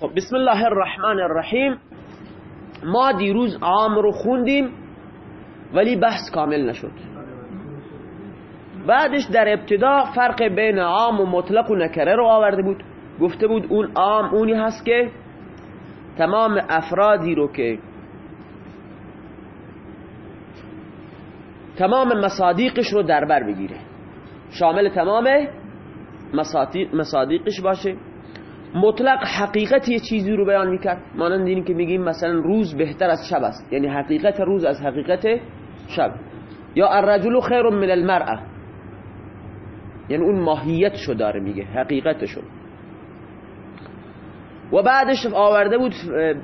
خب بسم الله الرحمن الرحیم. ما دیروز عام رو خوندیم ولی بحث کامل نشد. بعدش در ابتدا فرق بین عام و مطلق و نکره رو آورده بود. گفته بود اون عام اونی هست که تمام افرادی رو که تمام مصادیقش رو در بر بگیره. شامل تمام مصادیقش باشه. مطلق حقیقت یه چیزی رو بیان می‌کرد. مانند اینی که میگیم مثلا روز بهتر از شب است. یعنی حقیقت روز از حقیقت شب. یا الرجل خیر من المرأه یعنی اون ماهیت شو داره میگه حقیقتشو. و بعدش آورده بود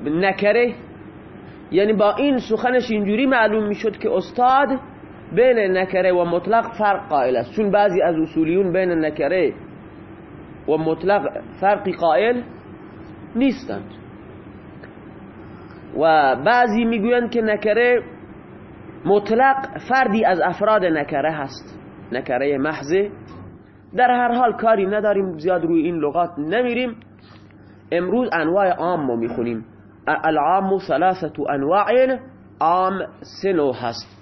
نکره. یعنی با این سخنش اینجوری معلوم می‌شد که استاد بین نکره و مطلق فرق قائل است. چون بعضی از اصولیون بین نکره و مطلق فرقی قائل نیستند. و بعضی می‌گویند که نکره مطلق فردی از افراد نکره هست. نکره محضه در هر حال کاری نداریم زیاد روی این لغات نمیریم. امروز انواع عام می‌خونیم. العام ثلاثة انواع عام سنو هست.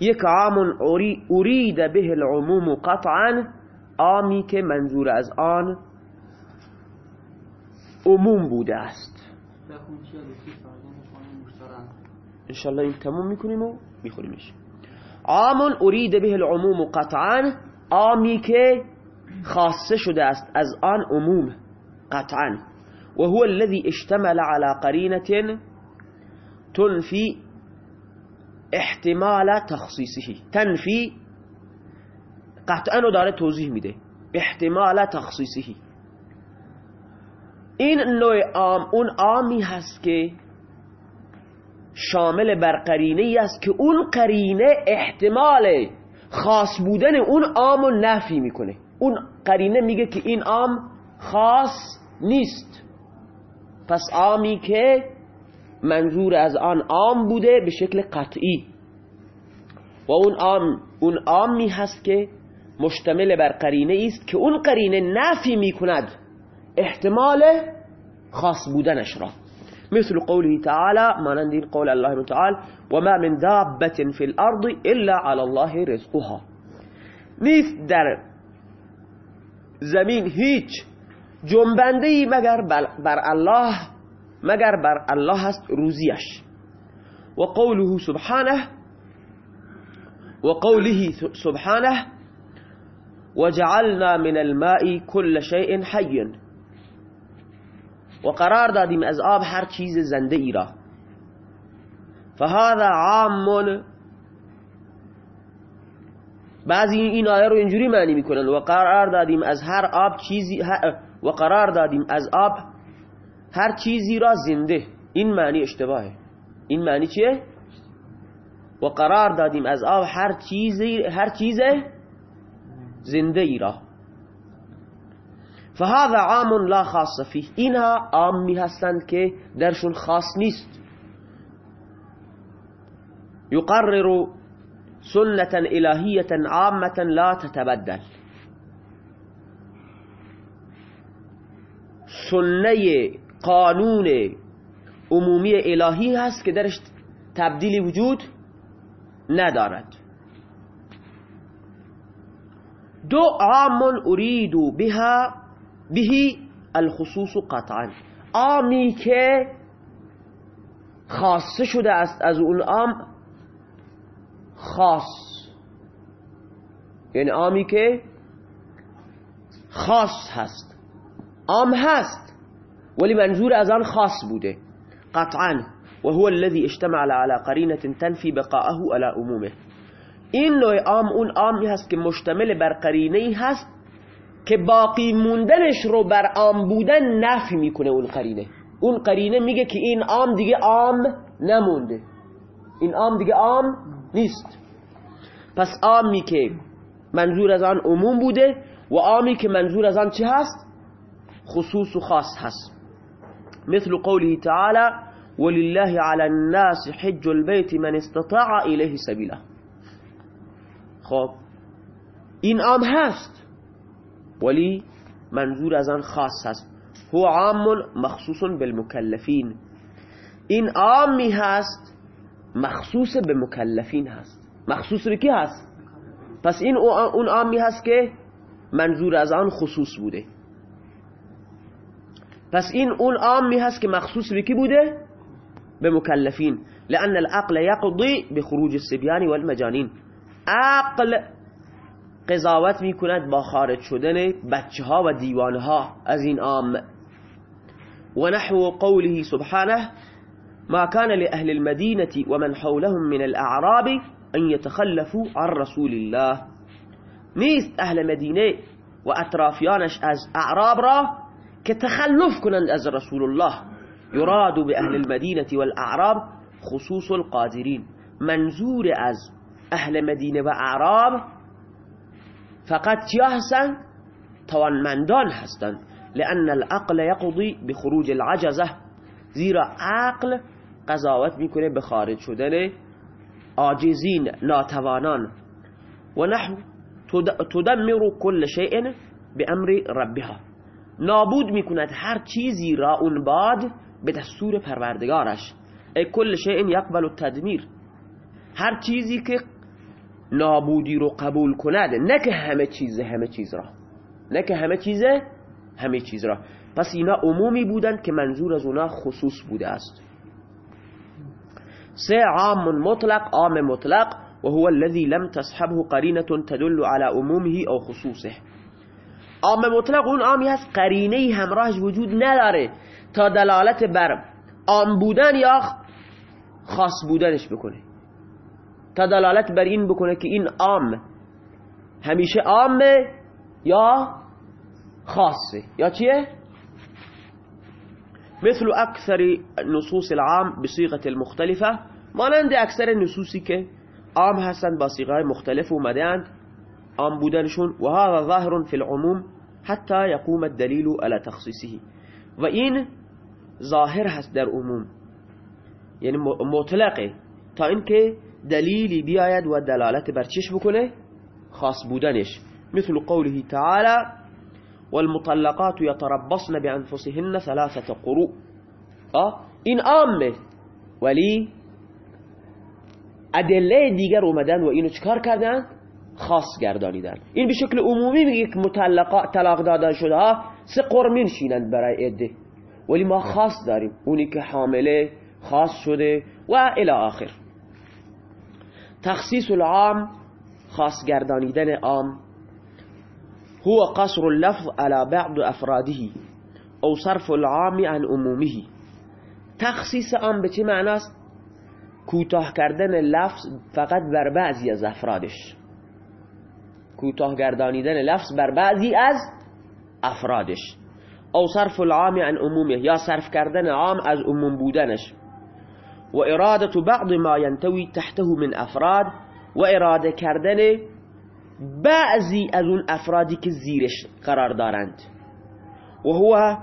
یک عام ارید به العموم قطعا. عامی که منظور از آن عموم بوده است. انشالله این تموم می‌کنیم و میخونیمش. عام ارید به العموم قطعا عامی که خواسته شده است از آن عموم قطعا. وهو الذي اشتمل على قرينة تنفي احتمال تخصيصه تنفي قطعا داره توضیح میده. احتمال تخصیصه این نوع عام اون عامی هست که شامل بر قرینه است که اون قرینه احتمال خاص بودن اون عام رو نفی می‌کنه. اون قرینه میگه که این عام خاص نیست. پس عامی که منظور از آن عام بوده به شکل قطعی. و اون عام اون عامی هست که مشتمل بر قرینه است که اون قرینه نفی میکند احتمال خاص بودنش را. مثل قوله تعالى مانند این قول الله تعالى وما من دابة في الأرض إلا على الله رزقها. نیست در زمین هیچ جنبنده مگر بر الله مگر بر الله هست روزیش. و قوله سبحانه و قوله سبحانه وجعلنا من الماء كل شيء حي. و قرار دادیم از آب هر چیز زنده ای را. فهذا عام بعضی این آیه رو اینجوری معنی میکنن. و قرار دادیم از هر آب چیزی و قرار دادیم از آب هر چیزی را زنده. این معنی اشتباهه. این معنی چیه؟ و قرار دادیم از آب هر چیزی هر چیز زنده ای را. فهذا عام لا خاص فيه اینها عامی هستند که درشون خاص نیست. يقرر سنة إلهية عامة لا تتبدل. سنه قانون عمومی الهی هست که درش تبدیلی وجود ندارد. دو عام أريد بها به الخصوص قطعا. عامی که خواسته شده است از اون عام خاص. یعنی عامی که خاص هست. عام هست ولی منظور از آن خاص بوده. قطعا. وهو الذي اشتمل على قرينة تنفي بقاءه على عمومه این نوع عام اون عامی هست که مشتمل بر قرینه هست که باقی موندنش رو بر عام بودن نفی می‌کنه اون قرینه. اون قرینه میگه که این عام دیگه عام نمونده. این عام دیگه عام نیست. پس عامی که منظور از آن عموم بوده و عامی که منظور از آن چه هست؟ خصوص و خاص هست. مثل قوله تعالى ولله على الناس حج البيت من استطاع إليه سبيلا. خب این عام هست. ولی منظور از آن خاص هست. هو عام مخصوص بالمكلفین این عامی هست مخصوص به مکلفین هست. مخصوص به کی هست؟ پس این اون عامی هست که منظور از آن خصوص بوده. پس این اون عامی هست که مخصوص به کی بوده؟ به مکلفین. لأن العقل يقضي بخروج الصبيان والمجانين عقل. قضاوت میکند با خارج شدن بچه ها و دیوانه ها از این عام. ونحو قوله سبحانه ما كان لأهل المدينة ومن حولهم من الأعراب أن يتخلفوا عن رسول الله. نیست أهل مدینه و از اعراب را که تخلف از رسول الله. یراد به أهل المدینة والأعراب خصوص القادرین. منظور از أهل مدینه و اعراب فقط چیا هستند توانمندان هستند لأن العقل يقضي بخروج العجزة. زیرا عقل قضاوت میکنه به خارج شدن عاجزین ناتوانان. و نحو تدمر كل شيء بأمر ربها. نابود میکند هر چیزی را اون باد به دستور پروردگارش. ای کل شیء یقبل التدمیر. هر چیزی که نابودی رو قبول کند نه که همه چیز همه چیز را. نه که همه چیز همه چیز را. پس اینا عمومی بودند که منظور از اونا خصوص بوده است. سه عام مطلق عام مطلق وهو الذي لم تصحبه قرينة تدل على عمومه او خصوصه. عام مطلق اون عامی هست قرینه همراهش وجود نداره. تا دلالت بر عام بودن یا خاص بودنش بکنه. تا دلالت بر این بکنه که این عام همیشه عامه یا خاصه. یا چیه؟ مثل اکثر نصوص العام بصيغة المختلفة مانند اکثر نصوصی که عام هستند با صيغه مختلف اومدند عام بودنشون و هذا ظاهر في العموم حتى يقوم الدليل على تخصيصه و این ظاهر هست در عموم. یعنی مطلقه. تا اینکه دلیلی بیاید و دلالت بر چش بکنه خاص بودنش. مثل قوله تعالى والمطلقات يتربصن بأنفسهن ثلاثة قروء. آه؟ این عامه ولی أدلة دیگر اومدن و اینو چکار کردن؟ خاص گردانیدن. این به شکل عمومی میگه که مطلقات طلاق دادن شده ها سه قرمین شینند برای عده. ولی ما خاص داریم. اونی که حامله خاص شده و إلى آخر. تخصیص العام خاص گردانیدن عام. هو قصر اللفظ على بعض افراده او صرف العام عن عمومه. تخصیص عام به چه معناست؟ کوتاه کردن لفظ فقط بر بعضی از افرادش. کوتاه گردانیدن لفظ بر بعضی از افرادش. او صرف العام عن عمومه یا صرف کردن عام از عموم بودنش. و اراده بعض ما ينطوي تحته من أفراد و اراده کردن بعضی از اون افرادی که زیرش قرار دارند. و هو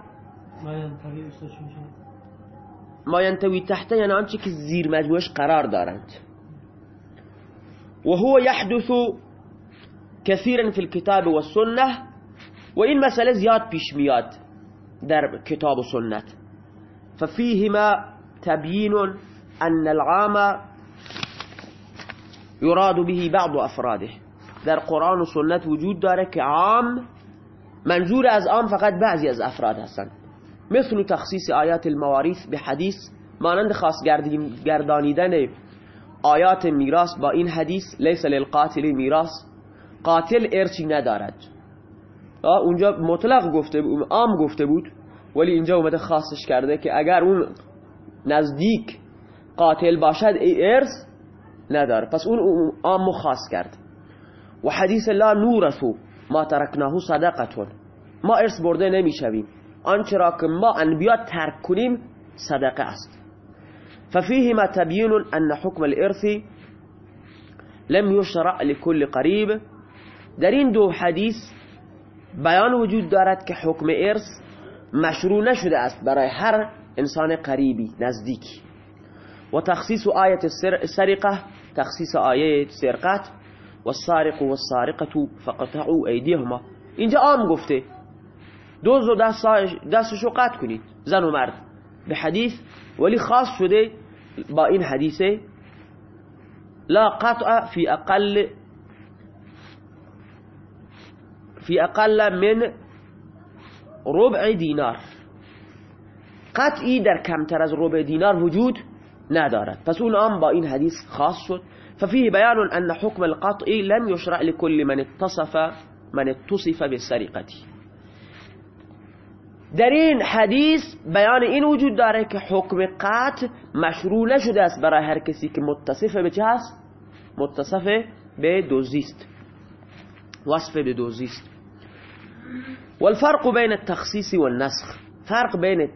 ما ينتوي تحته یعنی آنچه که زیر مجموعش قرار دارند. و هو يحدث كثيرا في الكتاب والسنة و این مسئله زیاد پیش میاد در کتاب و سنت. ففيهما تبيين أن العام يراد به بعض أفراده. در قرآن و سنت وجود داره که عام منظور از عام فقط بعضی از افراد هستند. مثل تخصیص آیات المواریث بحدیث مانند خاص گردانیدن آیات میراث با این حدیث لیس للقاتل میراث. قاتل ارثی ندارد. اونجا مطلق گفته بود عام گفته بود ولی اینجا اومده خاصش کرده که اگر اون نزدیک قاتل باشد ای ارث نداره پس اون عام خاص کرد. و حدیث لا نورث ما ترکناه صدقة. ما ارث برده نمیشویم. آنچه را که ما انبیا ترک کنیم صدقه است. ففيهما تبيين أن حكم الإرث لم يشرع لكل قریب. در این دو حدیث بیان وجود دارد که حکم ارث مشروع نشده است برای هر انسان قریبی نزدیکی. و تخصیص آیة السرقة تخصیص آیت سرقت و السارق و السارقة فاقطعوا ایدیهما اینجا عام گفته دزد و دستشو قطع کنید زن و مرد. بحدیث ولی خاص شده با این حدیثه لا قطع في أقل في أقل من ربع دینار. قطعی در کمتر از ربع دینار وجود ندارد پس اون عام با این حدیث خاص. شد ففيه بيان أن حكم القطع لم يشرع لكل من اتصف من اتصف بالسرقة. در این حدیث بیان این وجود داره که حکم قطع مشروع نشده است برای هر کسی که متصف به چه هست؟ متصف به دزدیست. وصف به دزدیست. والفرق بين التخصيص والنسخ. فرق بين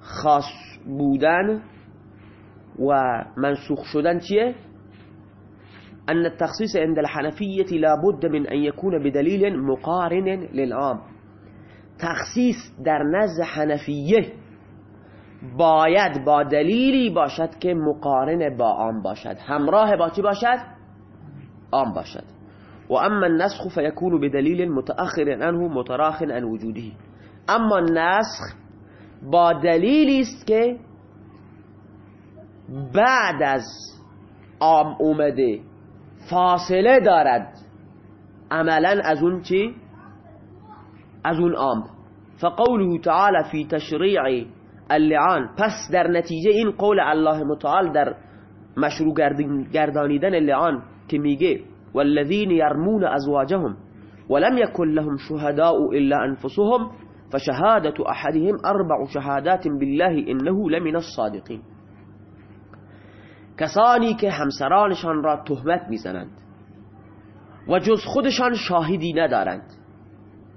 خاص بودن و منسوخ شدن چیه؟ أن التخصيص عند الحنفية لا بد من أن يكون بدليل مقارن للعام. تخصیص در نزد حنفیه باید با دلیلی باشد که مقارن با عام باشد. همراه با چی باشد؟ عام باشد. و اما النسخ فیکون بدلیل متأخر عنه متراخ عن وجوده. اما نسخ با دلیلی است که بعد از عام اومده فاصله دارد. عملا از اون چی؟ از اون عام فقوله تعالى في تشريع اللعان. پس در نتیجه این قول الله متعال در مشروع گردانیدن اللعان که میگه والذین یرمون ازواجهم ولم يكن لهم شهداء إلا أنفسهم فشهادة أحدهم أربع شهادات بالله إنه لمن الصادقين کسانی که همسرانشان را تهمت می‌زنند و جز خودشان شاهدی ندارند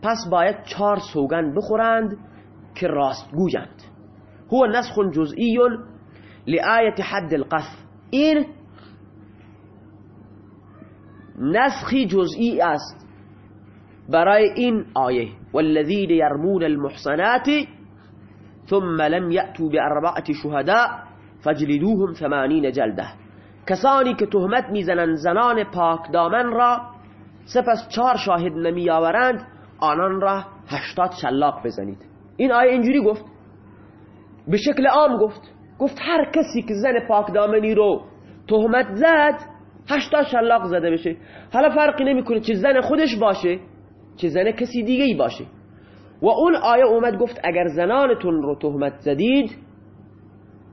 پس باید چهار سوگن بخورند که راست گویند. هو نسخ جزئی لآیت حد القذف این نسخی جزئی است برای این آیه. والذین یرمون المحصنات ثم لم يأتوا بأربعة شهداء فجلدوهم ثمانین جلده. کسانی که تهمت می‌زنند زنان پاک دامن را سپس چهار شاهد نمی آورند آنان را هشتاد شلاق بزنید. این آیه اینجوری گفت. به شکل عام گفت. گفت هر کسی که زن پاک دامنی رو تهمت زد هشتاد شلاق زده بشه. حالا فرقی نمی‌کنه چه زن خودش باشه چه زن کسی دیگه ای باشه. و اون آیه اومد گفت اگر زنانتون رو تهمت زدید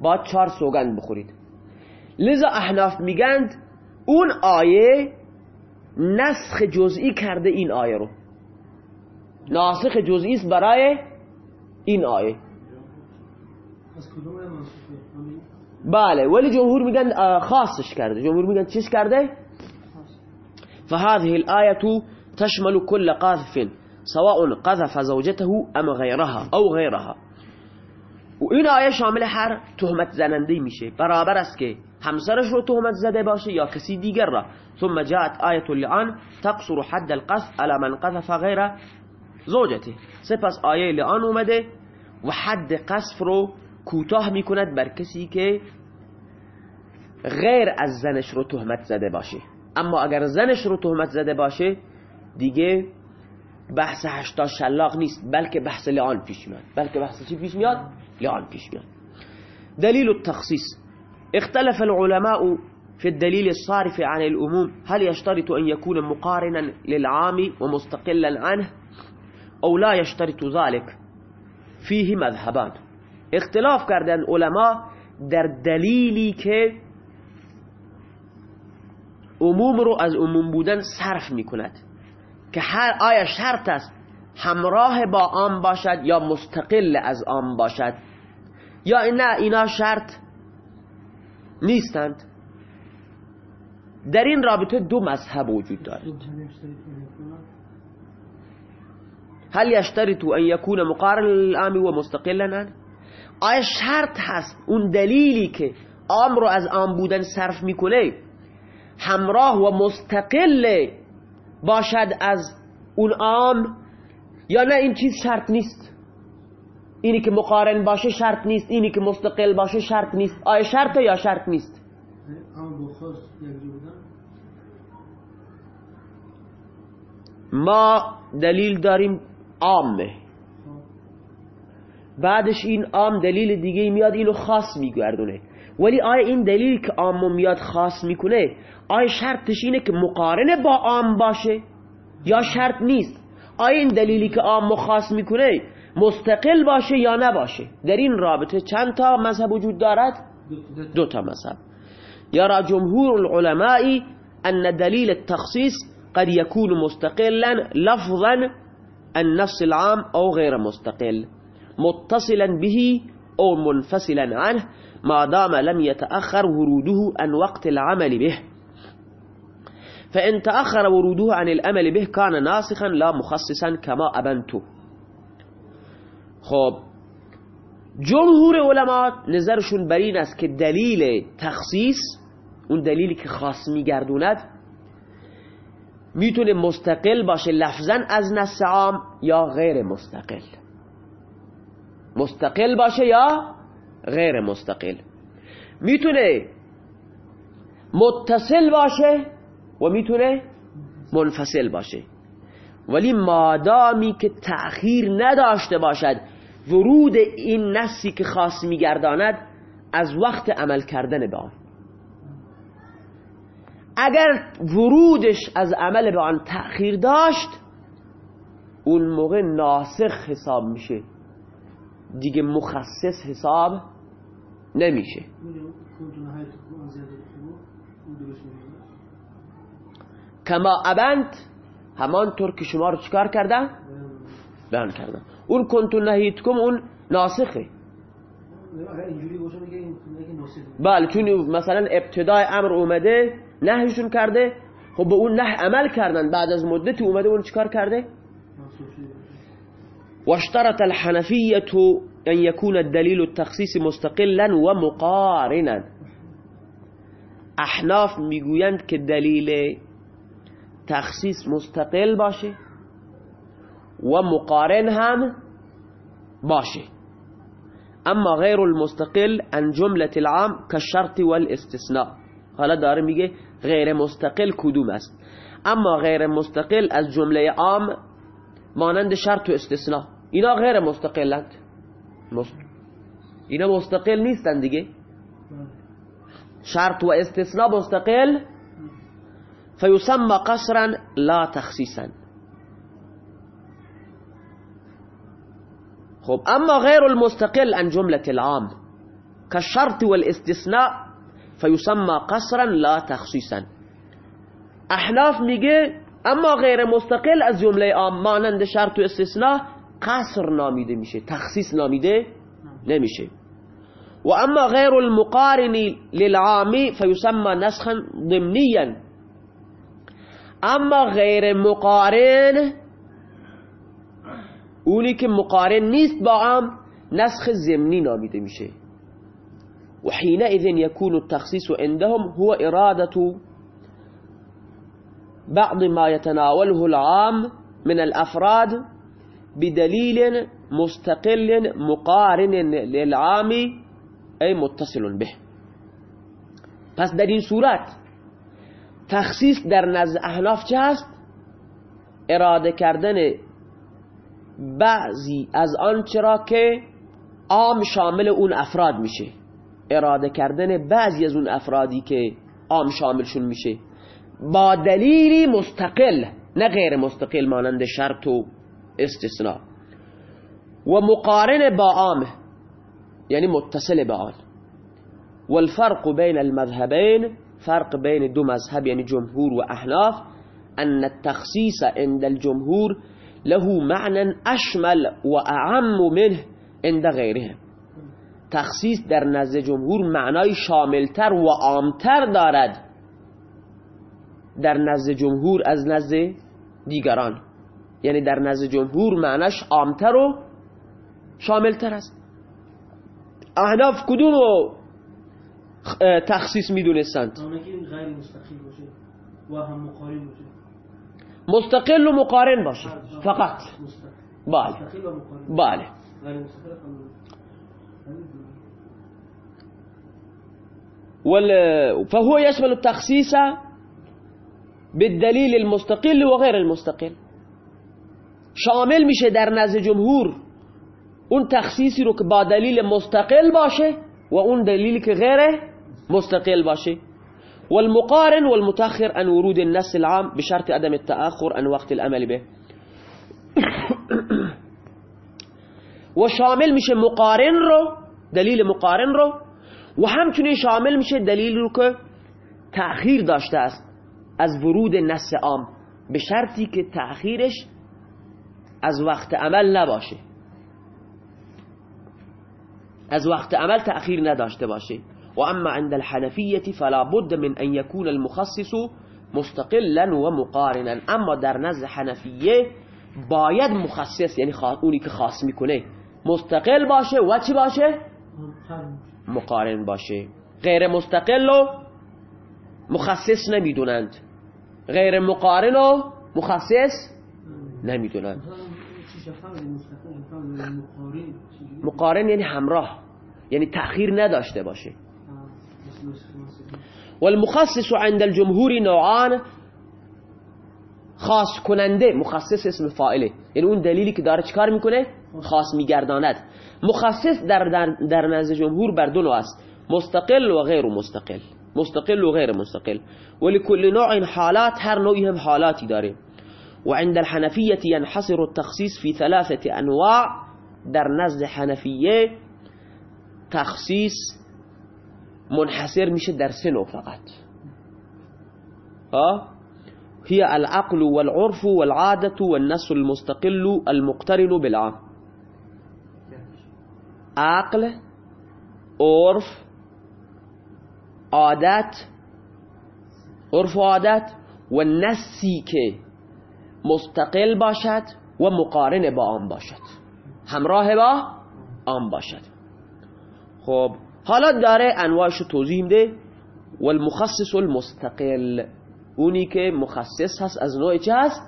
با چهار سوگند بخورید. لذا احناف میگند اون آیه نسخ جزئی کرده این آیه رو. ناسخ جزئی است برای این آیه. بله ولی جمهور میگن خاصش کرده. جمهور میگن چیش کرده؟ فهذه الآية تشمل كل قاذف سواء قذف زوجته ام غيرها او غيرها و این آیه شامل هر تهمت زننده میشه. برابر است که همسرش رو تهمت زده باشه یا کسی دیگر را. ثم جاءت آیه اللعان تقصر حد القذف على من قذف غیر زوجته. سپس آیه لعان اومده و حد قذف رو کوتاه می‌کند بر کسی که غیر از زنش رو تهمت زده باشه. اما اگر زنش رو تهمت زده باشه دیگه بحث هشتا شلاق نیست بلکه بحث لعان پیش میاد. بلکه بحث چی پیش میاد؟ لعان پیش میاد دلیل التخصیص اختلف العلماء في الدليل الصارف عن العموم. هل يشترط أن يكون مقارنا للعام ومستقلا عنه أو لا يشترط ذلك؟ فيه مذهبان. اختلاف کردن علما در دلیلی که عموم رو از عموم بودن صرف میکند. که هر آیا شرط است همراه با آن باشد یا مستقل از آن باشد؟ یا نه اینا شرط نیستند. در این رابطه دو مذهب وجود دارد. هل يشترط ان يكون مقارن للعام و مستقلا؟ آیا شرط هست اون دلیلی که عام رو از عام بودن صرف می‌کنه؟ همراه و مستقل باشد از اون عام؟ یا نه این چیز شرط نیست؟ اینی که مقارن باشه شرط نیست اینی که مستقل باشه شرط نیست آیا شرط یا شرط نیست ما دلیل داریم عامه بعدش این عام دلیل دیگه میاد اینو خاص میگردونه ولی آیا این دلیل که عام میاد خاص می‌کنه آیا شرطش اینه که مقارنه با عام باشه یا شرط نیست آیا این دلیلی که عام خاص می‌کنه مستقل باشه یا نباشه در این رابطه چند تا مذهب وجود دارد؟ دو تا مذهب. يرى جمهور العلماء أن دليل التخصيص قد يكون مستقلا لفظا النص العام أو غير مستقل متصلا به أو منفصلا عنه ما دام لم يتأخر وروده عن وقت العمل به. فإن تأخر وروده عن العمل به كان ناسخا لا مخصصا كما أبنت. خب جمهور علماء نظرشون بر این است که دلیل تخصیص اون دلیلی که خاص میگردوند می‌تونه مستقل باشه لفظا از نص عام یا غیر مستقل. مستقل باشه یا غیر مستقل. می‌تونه متصل باشه و می‌تونه منفصل باشه. ولی مادامی که تأخیر نداشته باشد ورود این نصی که خاص میگرداند از وقت عمل کردن به آن. اگر ورودش از عمل به آن تأخیر داشت اون موقع ناسخ حساب میشه. دیگه مخصص حساب نمیشه. كما أبنت همانطور که شما رو چکار کردن؟ بیان کردن اون کنتو کم اون ناسخه بله چون مثلا ابتدای أمر اومده نهیشون کرده خب به اون نه عمل کردن. بعد از مدتی اومده اون چکار کرده؟ واشترط الحنفية أن يكون دليل التخصيص مستقلا ومقارنا احناف میگویند که دلیل تخصیص مستقل باشه. و مقارن هم باشه أما غیر المستقل عن جملة العام كالشرط والاستثناء. حالا داره میگه غیر مستقل کدوم است. أما غیر مستقل از جمله عام مانند شرط و استثناء اینا غیر مستقلند مست... اینا مستقل نیستن دیگه شرط و استثناء مستقل. فيسمى قصرا لا تخصيصا. خب أما غير المستقل عن جملة العام كالشرط والاستثناء فيسمى قصرا لا تخصيصا. أحناف میگه أما غیر مستقل از جملة عام مانند شرط و استثناء قصر نامیده میشه تخصیص نامیده نمیشه وأما غير المقارن للعام فيسمى نسخا ضمنيا. اما غیر مقارن اونی که مقارن نیست با عام نسخ زمنی نامیده میشه و حينئذ يكون التخصيص عندهم هو إرادة بعض ما يتناوله العام من الأفراد بدليل مستقل مقارن للعام أي متصل به پس در این صورت تخصیص در نزد احناف چه هست؟ اراده کردن بعضی از آنچه را که عام شامل اون افراد میشه. اراده کردن بعضی از اون افرادی که عام شاملشون میشه. با دلیلی مستقل نه غیر مستقل مانند شرط و استثناء. و مقارن با عام یعنی متصل به آن. والفرق بين المذهبين فرق بین دو مذهب یعنی جمهور و احناف أن التخصيص عند الجمهور له معنى أشمل وأعم منه عند غيرهم. تخصیص در نزد جمهور معنای شاملتر و عامتر دارد در نزد جمهور از نزد دیگران. یعنی در نزد جمهور معناش عامتر و شاملتر است. احناف کدوم رو تخصیص می‌دونستند؟ مستقل و مقارن باشه. فقط. بله. بله. فهو يشمل التخصيص بالدليل المستقل وغير المستقل. شامل میشه در نزد جمهور اون تخصیصی رو که با دلیل مستقل باشه و اون دلیلی که غیر مستقل باشه. والمقارن والمتأخر عن ورود النص العام بشرط عدم التأخر عن وقت العمل به. و شامل میشه مقارن رو دلیل مقارن رو. و شامل میشه دلیل رو که داشته است از ورود نص عام به شرطی که تأخیرش از وقت عمل نباشه. از وقت عمل تأخیر نداشته باشه. وأما عند الحنفية فلا بد من أن يكون المخصص مستقلا ومقارنا اما در نزد حنفیه باید مخصص یعنی اونی که خاص مستقل باشه و باشه؟ مقارن باشه. غیر مستقل و مخصص نمیدونند. غیر مقارن و مخصص نمیدونند. مقارن یعنی همراه یعنی تأخیر نداشته باشه. والمخصص عند الجمهور نوعان خاص کننده. مخصص اسم فاعله یعنی اون دلیلی که داره چکار میکنه؟ خاص میگرداند. مخصص در, در, در نزد جمهور بر دو نوع است. مستقل و غیر مستقل. مستقل و غیر مستقل. ولكل نوع حالات هر نوعی هم حالاتی داره. وعند الحنفية ينحصر التخصيص في ثلاثة أنواع. در نزد حنفیه تخصیص منحصر میشه در سه نوع فقط. ها؟ هي العقل والعرف والعادة والنص المستقل المقترن بالعام عقل عرف عادت عرف و عادت و نصی که مستقل باشد و مقارن با آن باشد. همراه با آن باشد. خب حالا داره انواعش توضیح میده. والمخصص المستقل. اونی که مخصص هست از نوع چه هست؟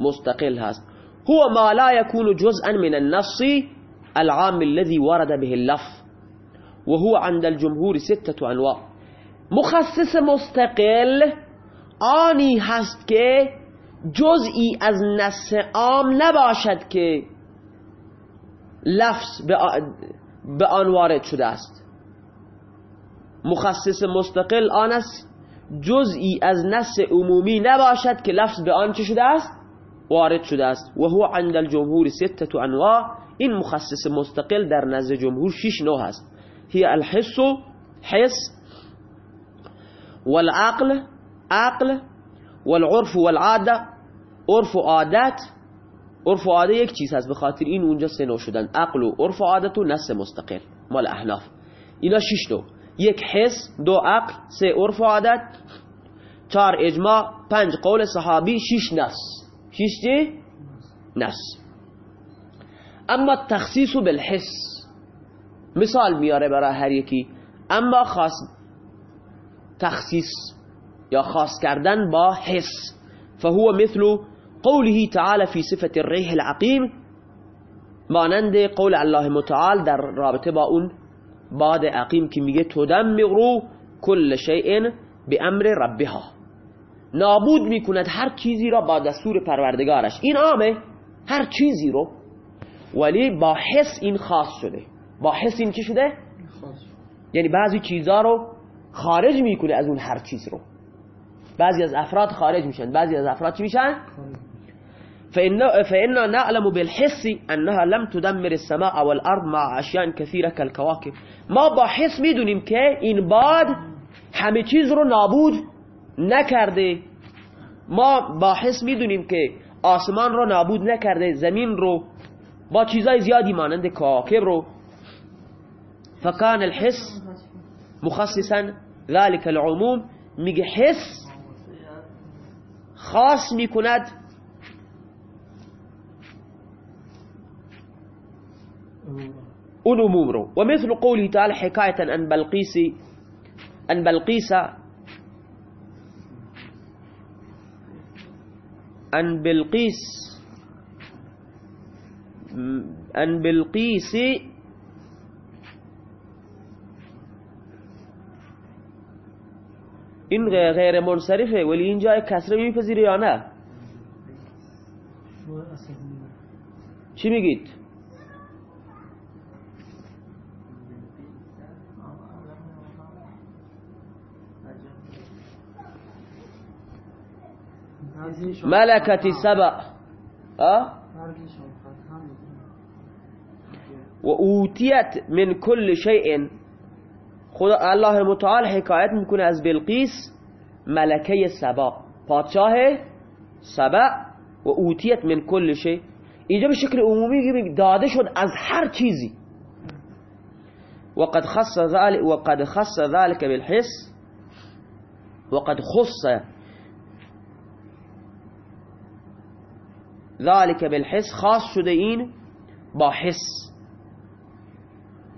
مستقل هست. هو ما لا يكون جزءا من النص العام الذي ورد به اللفظ وهو عند الجمهور ستة انواع. مخصص مستقل آنی هست که جزئی از نص عام نباشد که لفظ به آن وارد شده است. مخصص مستقل آن است. جزئی از نص عمومی نباشد که لفظ به آن چه شده است؟ وارد شده است. وهو عند الجمهور ستة انواع. این مخصص مستقل در نزد جمهور شش نوع است هي الحس حس والعقل عقل والعرف والعادة عرف و عادت. عرف و عادت یک چیز هست. به خاطر این اونجا سه نوع شدن. عقل و عرف و عادت و نص مستقل. مال احناف. اینا شش نوع. یک حس دو عقل سه عرف و عادت. چهار اجماع پنج قول صحابی شش نص شش چی؟ نص أما التخصيص بالحس. مثال میاره برای هر یکی. اما خاص تخصیص یا خاص کردن با حس. فهو مثل قوله تعالى في صفة الريح العقيم مانند قول الله متعال در رابطه با اون باد عقیم که میگه تدمر كل شيء بأمر ربها. نابود می‌کند هر چیزی را با دستور پروردگارش. این عامه هر چیزی رو. ولی با حس این خاص شده. با حس این چی شده؟ یعنی بعضی چیزا رو خارج می‌کنه از اون هر چیز رو. بعضی از افراد خارج میشن. بعضی از افراد چی میشن؟ فإننا نعلم بالحس أنها لم تدمر السماء والأرض مع أشياء كثيرة كالكواكب. ما با حس میدونیم که این باد همه رو نابود نکرده. ما با حس میدونیم که آسمان رو نابود نکرده زمین رو با چیزای زیادی مانند کواکب رو. فكان الحس مخصصا ذلك العموم. میگه حس خاص میکند اون عموم رو ومثل قوله تعالى حكاية عن بلقيس عن بلقيس عن بلقيس عن بلقيس این غیر منصرفه ولی اینجا کسره میپذیره یا نه چی میگید ملكة سبع أه؟ وأوتيت من كل شيء. خدا الله متعال حكاية میکنه از بلقیس ملکه سبأ. پادشاه سبأ وأوتيت من كل شيء اینجا به شکل عمومی داده شد از هر چیزی. وقد خص ذلك وقد خص ذلك بالحس. وقد خص ذلك بالحس خاص شده این با حس.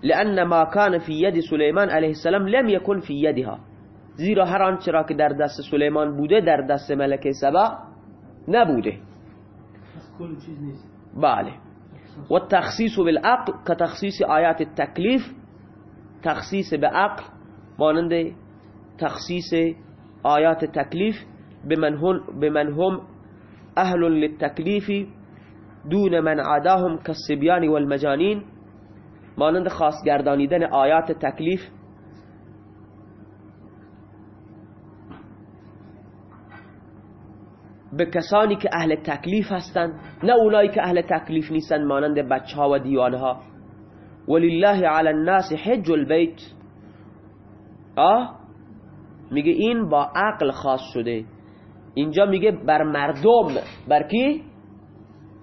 لأن ما كان في يد سليمان عليه السلام لم يكن في يدها. زیرا هر آنچه را که در دست سلیمان بوده در دست ملکه سبا نبوده. بله. و تخصیص بالعقل كتخصيص آیات التکلیف تخصیص به عقل مانند تخصیص آیات تکلیف بمن هم أهل للتكليف دون من عداهم كالصبيان والمجانين. مانند خاص گردانیدن آیات تکلیف. به کسانی که أهل تکلیف هستند نه اونایی که أهل تکلیف نیستن مانند بچه ها و دیوانه ها ولله على الناس حج البيت. آه؟ میگه این با عقل خاص شده. اینجا میگه بر مردم بر کی؟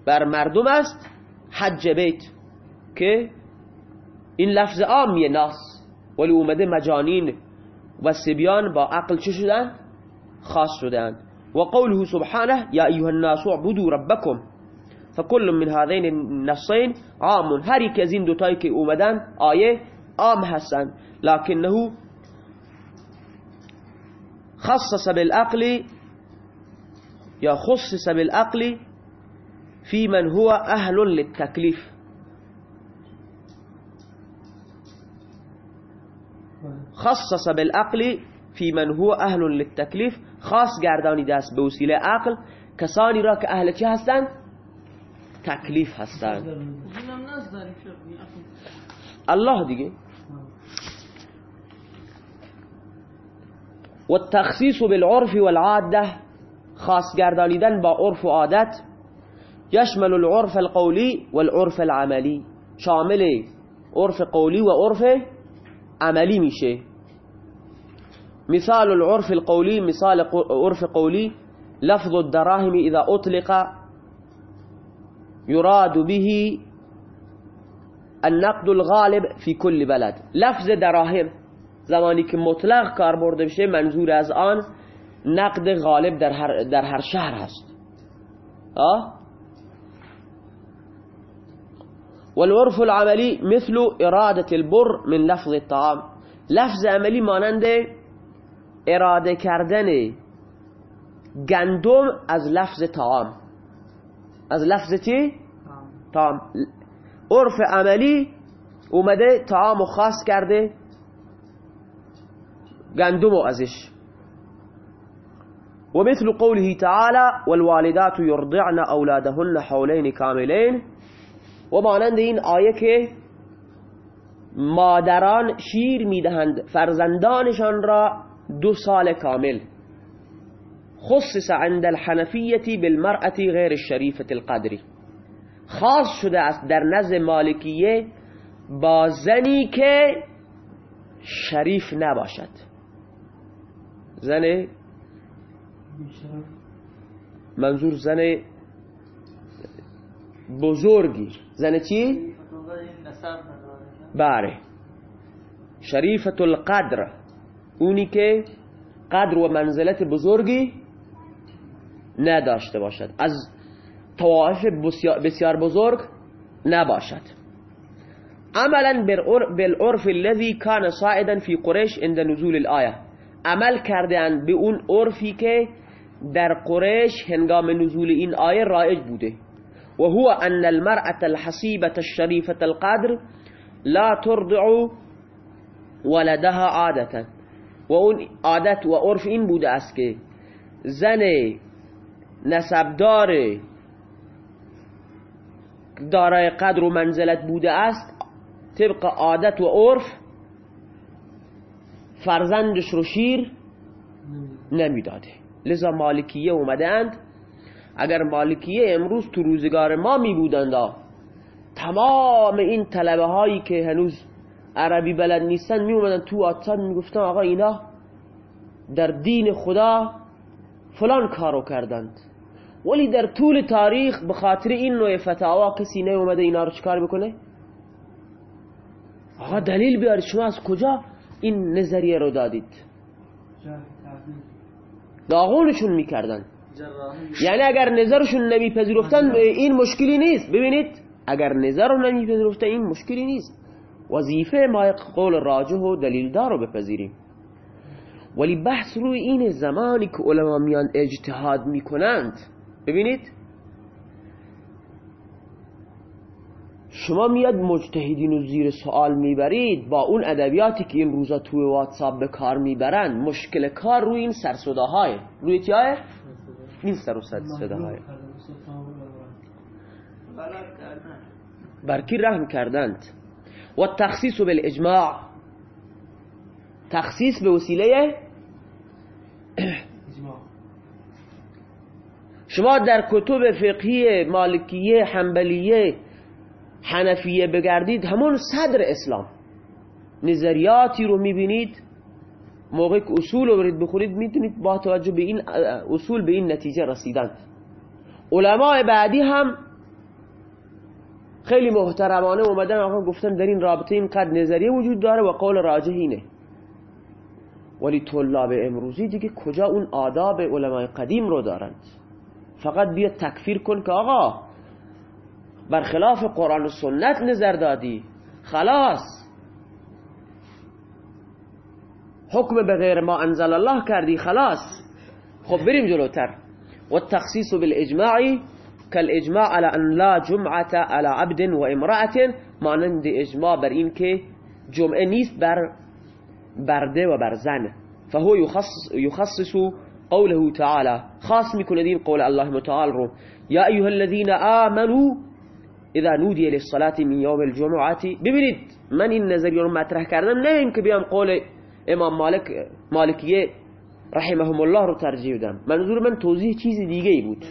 بر مردم است حج بیت که این لفظ عامیه ناس. ولی اومده مجانین و صبیان با عقل چه شدن؟ خاص شدن. وقوله سبحانه يا أيها الناس اعبدوا ربكم. فكل من هذين النصين عام. هر یک از این دوتایی که اومدن آیه عام هستن. لكنه خصص بالعقل یا خصص بالعقل في من هو أهل للتكليف. خصص بالعقل في من هو أهل للتكليف. خاص گردانی دست به وسیله عقل کسانی را که أهل چه هستن؟ تکلیف هستن الله دیگه. والتخصيص بالعرف والعادة. خاص گردانیدن با عرف و عادت یشمل العرف القولی والعرف العملی. شامل عرف قولی و عرف عملی میشه. مثال العرف القولی مثال عرف قولی لفظ الدراهم اذا اطلق يراد به النقد الغالب في كل بلد. لفظ دراهم زمانی که مطلق کار برده بشه منظور از آن نقد غالب در هر, در هر شهر هست. آه؟ والعرف العملي مثل إرادة البر من لفظ الطعام. لفظ عملی مانند إراده کردن گندم از لفظ طعام. از لفظ چی؟ طعام. عرف عملی اومده طعام خاص کرده. گندم ازش. ومثل قوله تعالى والوالدات يرضعن أولادهن حولين كاملين. ومانند این آیه که مادران شیر میدهند فرزندانشان را دو سال کامل. خصص عند الحنفیة بالمرأة غیر الشریفة القدر. خاص شده است در نزد مالکیه با زنی که شریف نباشد. زن منظور زن بزرگی. زن چی؟ باره شريفة القدر اونی که قدر و منزلت بزرگی نداشته باشد. از طوائف بسیار بزرگ نباشد. عملا بالعرف الذي كان سائدا في قريش عند نزول الآية عمل کردن به اون عرفی که در قریش هنگام نزول این آیه رایج بوده. وهو ان المرأة الحسيبة الشريفة القدر لا ترضع ولدها عادة. و اون عادت و عرف این بوده است که زن نسبدار دارای قدر و منزلت بوده است طبق عادت و عرف فرزندش رو شیر نمی‌داده. لذا مالکیه اومدند؟ اگر مالکیه امروز تو روزگار ما می بودند تمام این طلبه هایی که هنوز عربی بلد نیستن می اومدن تو آتان می گفتن آقا اینا در دین خدا فلان کارو کردند. ولی در طول تاریخ به خاطر این نوع فتاوا کسی نیومده اینا رو چکار بکنه؟ آقا دلیل بیارید شما از کجا این نظریه رو دادید؟ داغونشون می‌کردن. یعنی اگر نظرشون نمیپذیرفتن این مشکلی نیست. ببینید اگر نظر رو نمیپذیرفتن این مشکلی نیست. وظیفه ما قول راجح و دلیلدار رو بپذیریم. ولی بحث روی این زمانی که علما میان اجتهاد می‌کنند. ببینید شما میاد مجتهدین رو زیر سوال می‌برید با اون ادبیاتی که این روزا توی واتساپ به کار می‌برن مشکل کار روی این سرصداهای. روی تیاه این سر و صداهای رحم کردند. و تخصیص بالاجماع. تخصیص به وسیله شما در کتب فقهی مالکیه حنبلیه حنفیه بگردید همون صدر اسلام. نظریاتی رو می‌بینید موقع که اصول رو برید بخورید می‌تونید با توجه به این اصول به این نتیجه رسیدند علماء بعدی هم خیلی محترمانه اومدن آقا گفتن در این رابطه این قد نظریه وجود داره و قول راجح اینه ولی طلاب امروزی دیگه کجا اون آداب علمای قدیم رو دارند؟ فقط بیا تکفیر کن که آقا برخلاف قرآن و سنت نظر دادی. خلاص. حکم به غیر ما انزل الله کردی خلاص. خب بریم جلوتر. والتخصيص بالإجماع كالاجماع على ان لا جمعة على عبد وامرأة مانند اجماع بر این که جمعه نیست بر برده و بر زن. فهو يخصص, يخصص قوله تعالى خاص میکنه این قول الله متعال رو. يا أيها الذين آمنوا إذا نودي للصلاة من يوم الجمعة ببینید من این نظریه رو مطرح کردم نه که بیام قول إمام مالک مالکیه رحمهم الله رو ترجیح بدم منظور من توضیح چیز دیگه ای بود.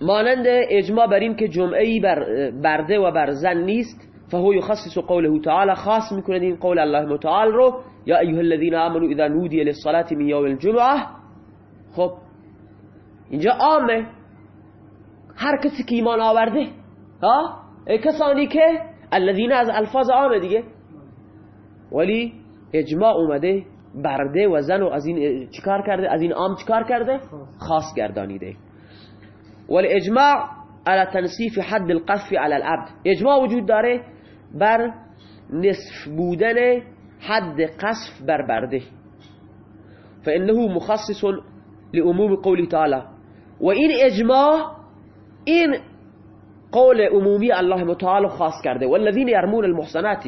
مانند اجماع بر این که جمعه بر برده و بر زن نیست فهو يخصص قوله تعالى خاص میکنه این قول الله متعال رو. یا ایها الذين آمنوا اذا نودي للصلاة من يوم الجمعة. خب اینجا عامه. هر کسی که ایمان آورده ها؟ کسانی که الذين از الفاظ عامه دیگه. ولی اجماع اومده برده و زن و از این چیکار کرده؟ از این عام چیکار کرده؟ خاص گردانیده. ولی اجماع على تنصیف حد القذف على العبد. اجماع وجود داره بر نصف بودن حد قصف بر برده. فإنه مخصص لعموم قوله تعالى وإن اجماع این قول عمومی الله متعال خاص کرده. والذین يرمون المحصنات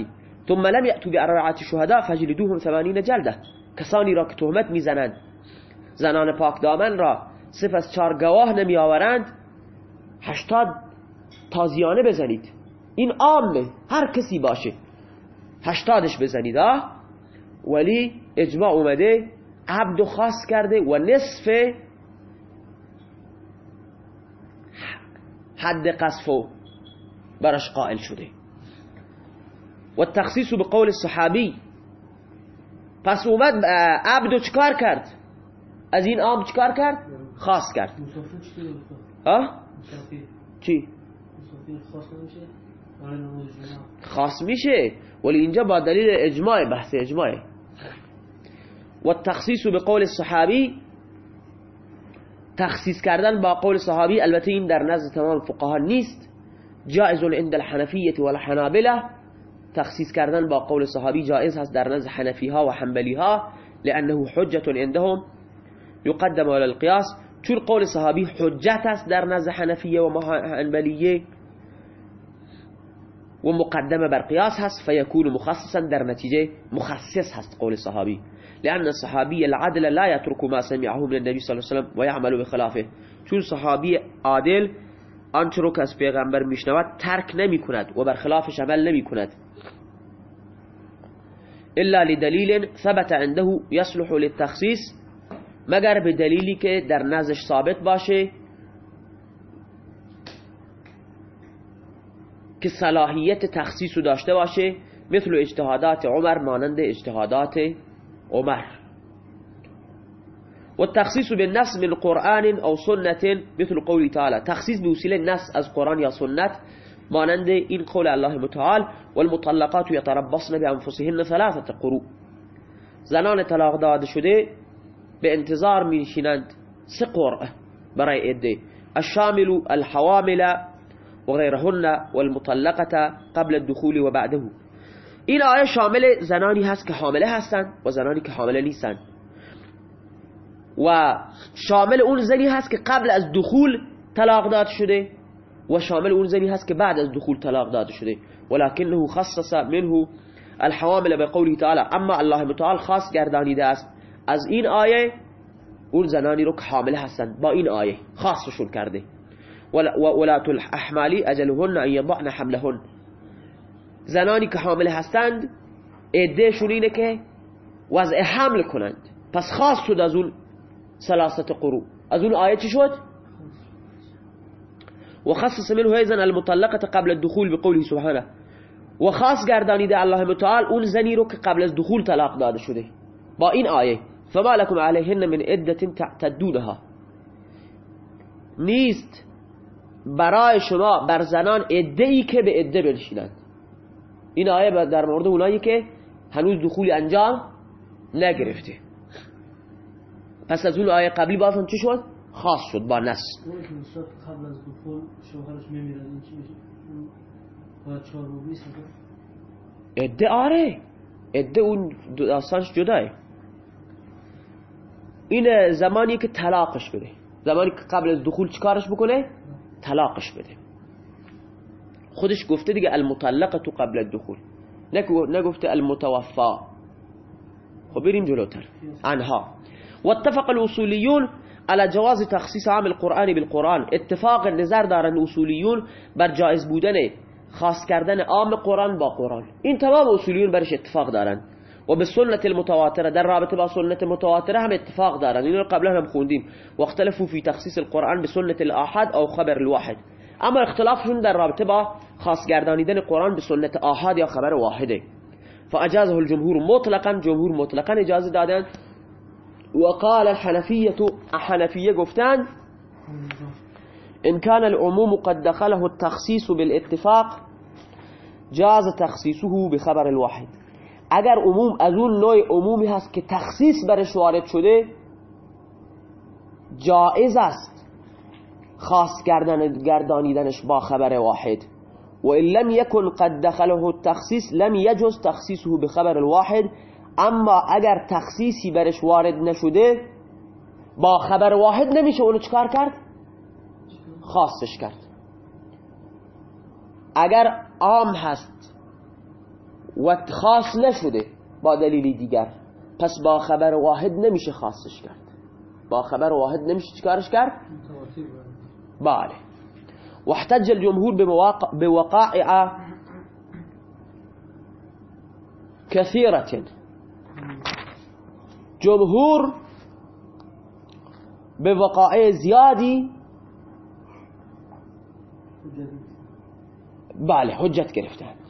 ثم لم يأتوا بأربعة شهداء فجلدوهم ثمانین جلده کسانی را که تهمت می‌زنند زنان پاک دامن را صف از چار گواه نمی آورند هشتاد تازیانه بزنید. این عامه هر کسی باشه. هشتادش بزنید آه؟ ولی اجماع اومده عبد خاص کرده و نصف حد قصفو برش قائل شده. و تخصیص به قول صحابی پس اومد عبدو چکار کرد؟ از این عام چکار کرد؟ خاص کرد. آه؟ چی؟ خاص میشه ولی اینجا با دلیل اجماع بحث اجماع و تخصیص به قول صحابی تخصیص کردن با قول صحابی البته این در نزد تمام فقها نیست. جائز عند الحنفیة والحنابلة تخصیص کردن با قول صحابی جائز هست در نزد حنفی ها و حنبلی ها لأنه حجة عندهم يقدم على القياس چون قول صحابی حجت است در نزد حنفیه و حنبلیه و مقدمه بر قیاس هست فیکون مخصصا در نتیجه مخصص هست قول صحابی. لأن الصحابي العدل لا يترك ما سمعه من النبي صلى الله عليه وسلم ويعمل بخلافه. چون صحابی عادل آنچه رو که از پیغمبر میشنود ترک نمی کند و برخلافش عمل نمی کند. الا لدلیل ثبت عنده يصلح للتخصیص مگر به دلیلی که در نزش ثابت باشه که صلاحیت تخصیص داشته باشه مثل اجتهادات عمر مانند اجتهادات عمر. والتخصيص بالنص من قرآن أو سنة مثل قوله تعالى تخصیص به وسیله النص از قرآن یا سنت مانند این قول الله متعال والمطلقات يتربصن بأنفسهن ثلاثة قروء. زنان طلاق داده شده به انتظار میشینند سه قرء برای عده. الشامل للحوامل وغيرهن والمطلقة قبل الدخول وبعده این آیه شامل زنانی هست که حامله هستند و زنانی که حامله نیستند و شامل اون زنی هست که قبل از دخول طلاق داده شده و شامل اون زنی هست که بعد از دخول طلاق داده شده. ولكنه خصص منه الحوامل بقوله تعالی اما الله متعال خاص گردانیده است. از این آیه اون زنانی رو که حامله هستند با این آیه خاصشون کرده. وأولات الأحمال أجلهن أن یضعن حملهن. زنانی که حامله هستند عدهشون اینه که وضع حمل کنند. پس خاص شد از اون ثلاثة قروء از اون آیه چی شد؟ وخصص منه أيضا المطلقة قبل الدخول بقوله سبحانه. و خاص گردانیده الله متعال اون زنی رو که قبل از دخول طلاق داده شده. با این آیه فما لكم عليهن من عدة تعتدونها. نیست. برای شما بر زنان ای که به عده بنشینند. این آیه در مورد اونایی که هنوز دخول انجام نگرفته. پس از اون آیه قبلی بازم چی شد؟ خاص شد با نص قبل از دخول شوهرش عده آره. عده اون داستانش جداه. این زمانی که طلاقش بده زمانی که قبل از دخول چیکارش بکنه؟ طلاقش بده. خودش گفته دیگه المطلقة قبل الدخول. نگفته المتوفا خب بریم جلوتر. عنها. واتفق الأصوليون على جواز تخصيص عام القرآن بالقرآن. اتفاق نظر دارن اصولیون بر جایز بودن خاص کردن عام قرآن با قرآن. این تمام اصولیون برش اتفاق دارن وبالسنة المتواترة در رابطه با سنت متواتره هم اتفاق دارن اینو قبلا هم خوندیم واختلفوا في تخصيص القرآن بسنة الآحاد أو خبر الواحد. اما اختلافشون در رابطه با خاص گردانیدن قرآن به سنت آحاد یا خبر واحد. فأجازه الجمهور مطلقا جمهور مطلقا اجازه دادن. وقال الحنفية حنفیه گفتن إن كان العموم قد دخله التخصيص بالاتفاق جاز تخصيصه بخبر الواحد. اگر عموم از اون نوع عمومی هست که تخصیص برش وارد شده جائز است خاص گردانیدنش با خبر واحد. و ان لم يكن قد دخله التخصيص لم يجز تخصيصه بخبر الواحد. اما اگر تخصیصی برش وارد نشده با خبر واحد نمیشه اونو چکار کرد؟ خاصش کرد. اگر عام هست و خاص نشده با دلیلی دیگر. پس با خبر واحد نمیشه خاصش کرد. با خبر واحد نمیشه چکارش کرد؟ بله. واحتج الجمهور بوقائع كثيرة. جمهور به وقائع زیادی بله حجت گرفتند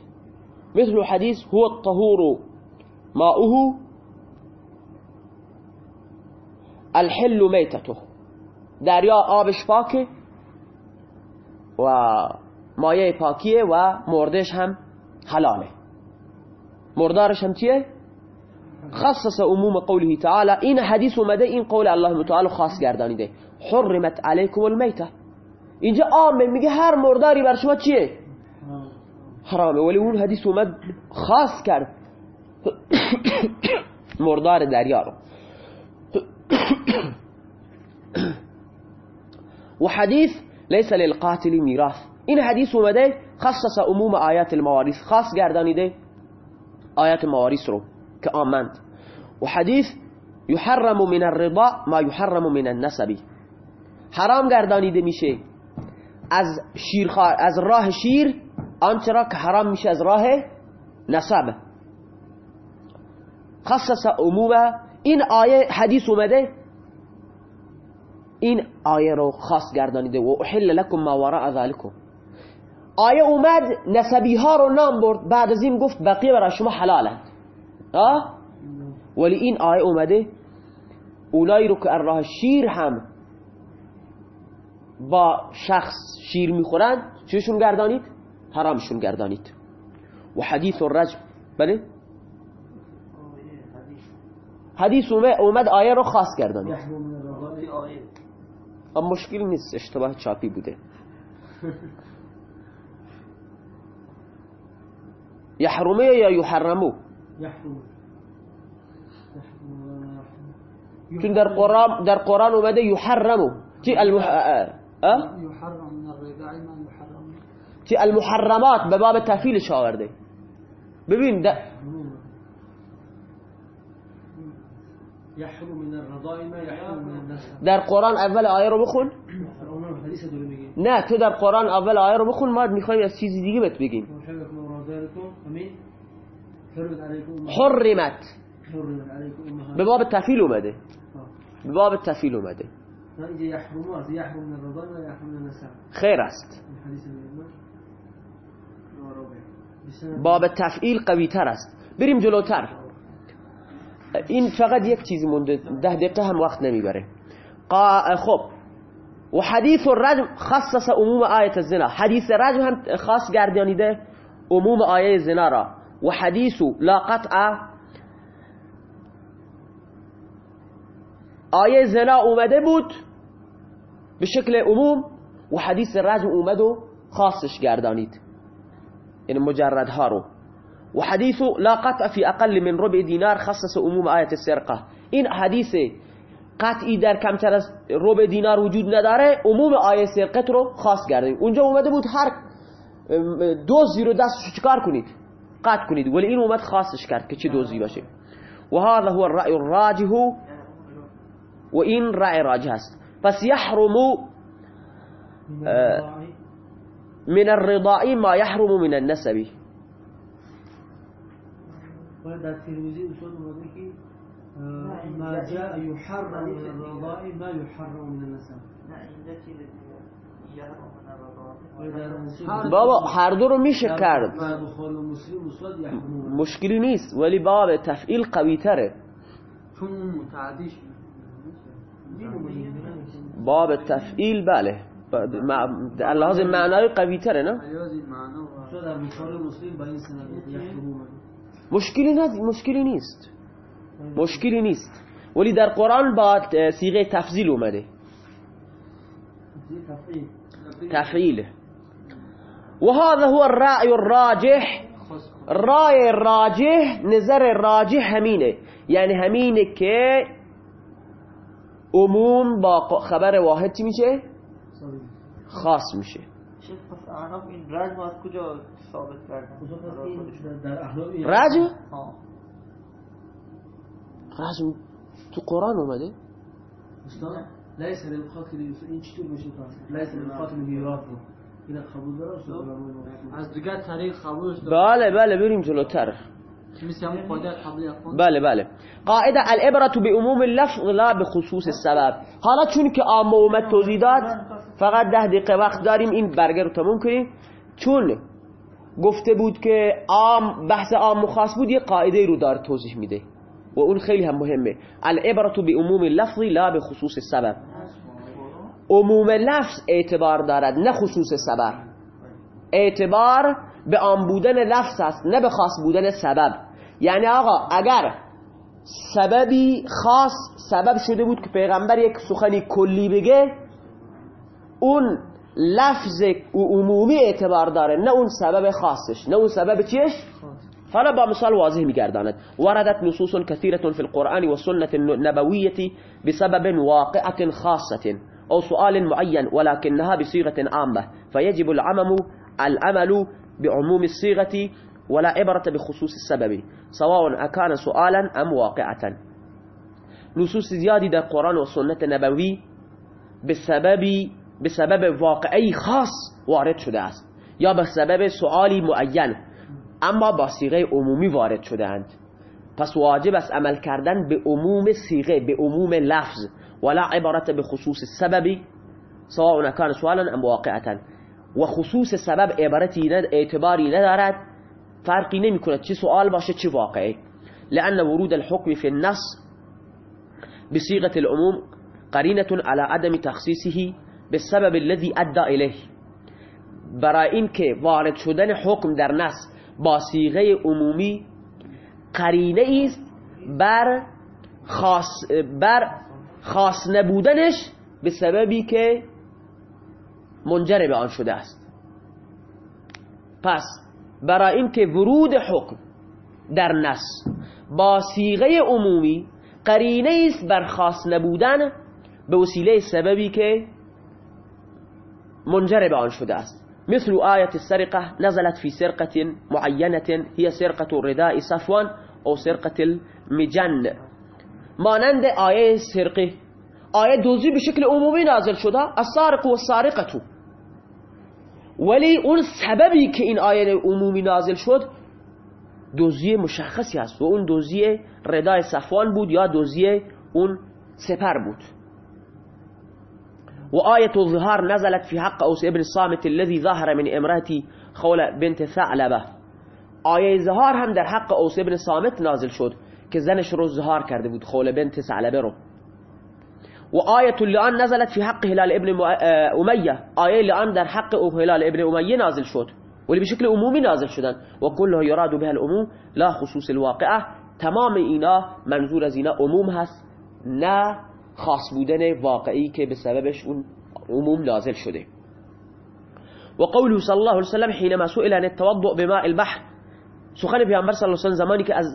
مثل حدیث هو الطهور ماؤه الحل میتته دریا آبش پاکه و مایه پاکیه و مردش هم حلاله. مردارش هم چیه؟ خصص عموم قوله تعالى این حدیث اومده این قول الله تعالی خاص گردانیده. حرمت علیکم المیته اینجا عامه میگه هر مرداری بر شما چیه؟ حرامه ولی اون حدیث اومد خاص کرد. مردار دریا رو. و حدیث لیس للقاتل میراث. این حدیث اومده خصص عموم آیات المواريث خاص گردانیده آیات مواريث رو که عامند. و حدیث یحرم من الرضاع ما یحرم من النسب. حرام گردانیده میشه. از شیر از راه شیر آنچه را که حرام میشه از راه نسب خصص عمومه. این آیه حدیث اومده. این آیه رو خاص گردانیده. وأحل لكم ما وراء ذلكم آیه اومد نسبی ها رو نام برد. بعد از این گفت بقیه برای شما حلالند آه؟ ولی این آیه اومده. اولایی رو که راه شیر هم با شخص شیر می‌خورند چشون گردانید؟ حرامشون گردانید. و حدیث الرجم بله؟ حدیث اومد آیه رو خاص گردانید. اما مشکل نیست اشتباه چاپی بوده. یحرمه یا یحرمو؟ چون در قرآن در قرآن اومده یحرمو. چی؟ المح... الرضاع ما چی المحرمات به باب تفیلش آورده ببین ده در قرآن اول آیه رو بخون. میگه. نه تو در قرآن اول آیه رو بخون ما می‌خوایم از چیزی دیگه بهت بگیم. امين حرمت به باب تفعیل اومده. آه. به باب تفعیل اومده. نه اینجا یحرمو از یحرم من الرضاع ما یحرم من النسب خیر است این حدیث میگه بسند باب تفعیل قوی تر است. بریم جلوتر. این فقط یک چیزی مونده. ده دقیقه هم وقت نمی‌بره. خب. و حدیث الرجم خصص عموم آیت الزنا. حدیث رجم هم خاص گردانیده عموم آیه زنا را. و حدیث لا قطع. آیه زنا اومده بود به شکل عموم و حدیث رجم اومد و خاصش گردانید. یعنی مجردها رو و حدیث لا قطع في أقل من ربع دینار خصص عموم آیت السرقة. این حدیث قطعی در کمتر از ربع دینار وجود نداره عموم آیه سرقت رو خاص گردانید. اونجا اومده بود هر دزدی رو دستش چکار کنید؟ قطع کنید. ولی این اومد خاصش کرد که چه دزدی باشه. و هذا هو الرأي الراجح و این رأی راجح است. پس يحرم من الرضاع ما یحرم من النسب در فیروزی اصول اومده که ما جاء یحرم من الرضاع ما یحرم من النسب بابا هر دو رو میشه کرد مشکلی نیست ولی باب تفعیل قوی تره چون متعدیش باب تفعیل بله لحاظ معنای قوی تره نه؟ مشکلی نه مشکلی نیست. مشکلی نیست. ولی در قرآن با ت- صیغه تفضیل اومده. تفعیل. و هذا هو الرأي الراجح. رأی راجح نظر راجح همینه. یعنی همینه که عموم با خبر واحد چی میشه؟ خاص میشه. شیخ پس احناف این رجم از کجا ثابت کردن؟ در- احناف رجم ها رجم تو قرآن اومده؟ استاد ليس للقاتل این چطور میشه پس؟ ليس للقاتل میراث این قبول داره ما؟ از دیگر طریق قبولش داره بله بله بریم جلوتر اخوان بله بله. قاعده العبرة بعموم اللفظ لا بخصوص السبب. حالا چون که عام اومد توضیح داد فقط ده دقیقه وقت داریم این برگه رو تموم کنیم. چون گفته بود که عام بحث عام و خاص بود یه قاعده رو داره توضیح میده. و اون خیلی هم مهمه. العبرة بعموم اللفظ لا بخصوص السبب. عموم لفظ اعتبار دارد نه خصوص سبب. اعتبار به عام بودن لفظ است نه به خاص بودن سبب. یعنی آقا اگر سببی خاص سبب شده بود که پیغمبر یک سخنی کلی بگه اون لفظ عمومی اعتبار داره نه اون سبب خاصش. نه اون سبب چیش؟ حالا با مثال واضح میگرداند. وردت نصوص كثيرة في القرآن والسنة النبوية بسبب واقعة خاصة. أو سؤال معين ولكنها بصيغة عامة. فيجب العمم العمل بعموم الصيغة ولا عبرة بخصوص السبب. سواء أكان سؤالا أم واقعة نصوص زيادة در قرآن والسنة النبوي بسبب به سبب واقعی خاص وارد شده است. یا به سبب سوالی معین اما با صیغه عمومی وارد شده اند. پس واجب است عمل کردن به عموم صیغه به عموم لفظ ولا عبرة بخصوص السبب سواء کان سوالا ام واقعة. و خصوص سبب عبرتی اعتباری ندارد. فرقی نمی کند چه سوال باشه چه واقعه‌ای لأن ورود الحكم في النص بصيغة العموم قرينة على عدم تخصيصه بالسبب الذي أدى إليه. برای اینکه وارد شدن حکم در نص با صیغه عمومی قرینه است بر خاص بر خاص نبودنش به سببی که منجر به آن شده است. پس برای اینکه ورود حکم در نص با صیغه عمومی قرینه است بر خاص نبودن به وسیله سببی که منجر به آن شده است مثل آية السرقة نزلت في سرقة معينة هي سرقة رداء صفوان أو سرقة المجن. مانند آیه سرقة. آیه دزدی به شکل عمومی نازل شده. السارق و السارقة ولی اون سببی که این آیه عمومی نازل شد دزدی مشخصی هست. و اون دزدی ردای صفوان بود یا دزدی اون سپر بود. وآية الظهار نزلت في حق أوس ابن الصامت الذي ظاهر من امرأته خولة بنت ثعلبة. آیه ظهار هم در حق أوس ابن صامت نازل شد که زنش رو ظهار کرده بود خوله بنت ثعلبه رو. و آیه اللعان نزلت في حق هلال ابن امیه آیه لعان در حق هلال ابن امیه نازل شد. ولی به شکل عمومی نازل شدن. و كله يراد به العموم لا خصوص الواقعه. تمام اینا منظور از اینا عموم هست نه خاص بودن واقعه‌ای که به سببش اون عموم نازل شده. و قوله صلی الله علیه وسلم حينما سئل عن التوضؤ بماء البحر سخن پیامبر صلی الله علیه وسلم زمانی که از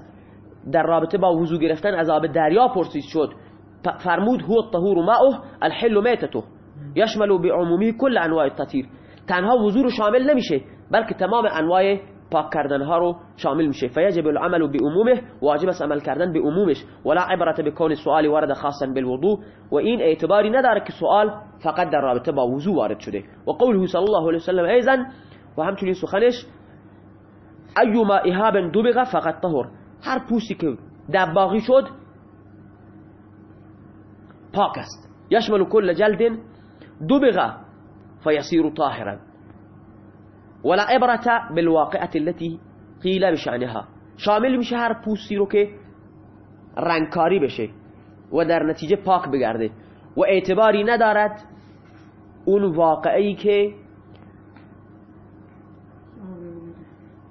در رابطه با وضو گرفتن از آب دریا پرسیده شد فرمود هو الطهور ماؤه الحل میتته یشمل بعمومه كل انواع التطهیر. تنها وضو رو شامل نمیشه بلکه تمام انواع پاک کردن ها رو شامل میشه. فیجب العمل بعمومه واجب است عمل کردن به عمومش ولا عبرة بکون سؤال ورد خاصا بالوضوء. و این اعتباری نداره که سوال فقط در رابطه با وضو وارد شده. و قوله صلی الله علیه وسلم ایضا و همچنین سخنش ایما اهاب دبغ فقد طهر. هر پوستی که دباغی شد پاک است. یشمل کل جلد دبغ فیصیر طاهرا. ولا عبرة بالواقعة التي قيل بشأنها. شامل میشه هر پوستی رو که رنگکاری بشه و در نتیجه پاک بگرده و اعتباری ندارد اون واقعه‌ای که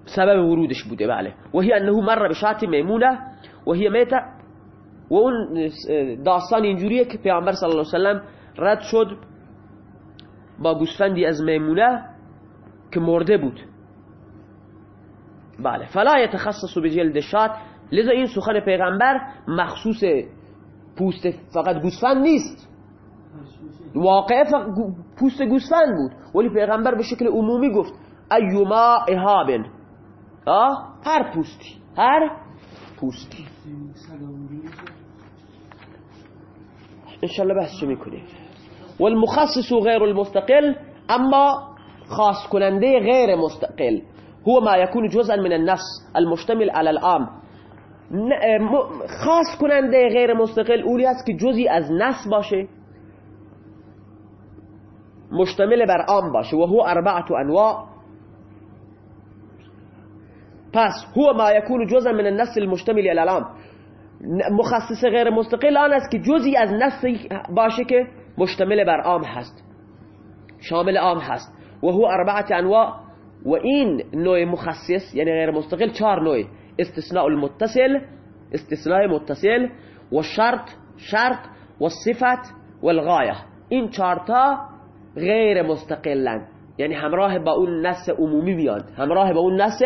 سبب ورودش بوده. بله. و هی انه مر بشاة میمونة و هی میته و اون داستان اینجوریه که پیامبر صلی الله علیه وسلم رد شد با گوسفندی از میمونه. که مرده بود. بله. فلا يتخصص بجلد شاة. لذا این سخن پیغمبر مخصوص پوست فقط گوسفند نیست. واقعه پوست گوسفند بود. ولی پیغمبر به شکل عمومی گفت ایما اهاب هر پوستی. هر پوستی. انشالله بحث می‌کنیم؟ والمخصص غیر المستقل اما خاص کننده غیر مستقل. هو ما يكون جزءا من النص المشتمل على العام. خاص کننده غیر مستقل اولی است که جزی از نص باشه. مشتمل بر عام باشه. و هو اربعه انواع. پس هو ما يكون جزءا من النص المشتمل على العام. مخصص غیر مستقل آن است که جزی از نص باشه که مشتمل بر عام هست. شامل عام هست. و هو أربعة أنواع. و این نوع مخصص یعنی غیر مستقل چهار نوع. الاستثناء المتصل استثناء متصل و الشرط شرط و الصفة و الغایه این چهارتا غیر مستقلن یعنی همراه با اون نص عمومی بیاد همراه با اون نص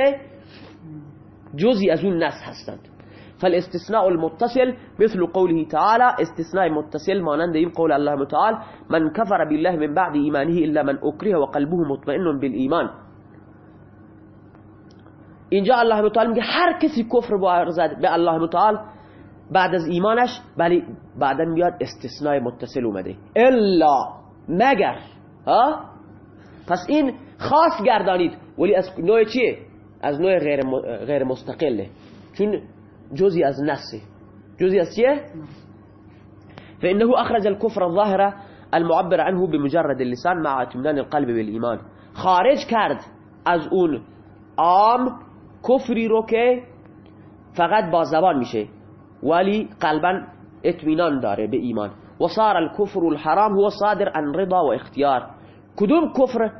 جزی از اون هستند. فالاستثناء المتصل مثل قوله تعالى استثناء متصل مانند این قول الله تعالى من كفر بالله من بعد إيمانه إلا من أكره وقلبه مطمئن بالإيمان. اینجا الله تعالی میگه هر کسی کفر به الله تعالی بعد از ایمانش ولی بعدا میاد استثناء متصل اومده. الا مگر ها؟ پس این خاص گردانید. ولی از نوع چیه؟ از نوع غیر, غیر مستقله. چون جزی از نسه جزی از چیه؟ فإنه أخرج الكفر الظاهر المعبر عنه بمجرد اللسان مع اطمئنان القلب بالإيمان. خارج کرد از اون عام کفری رو که فقط میشه ولی قلبا اطمینان داره به ایمان. و صار الكفر الحرام هو الصادر عن رضا و اختیار. کدوم کفر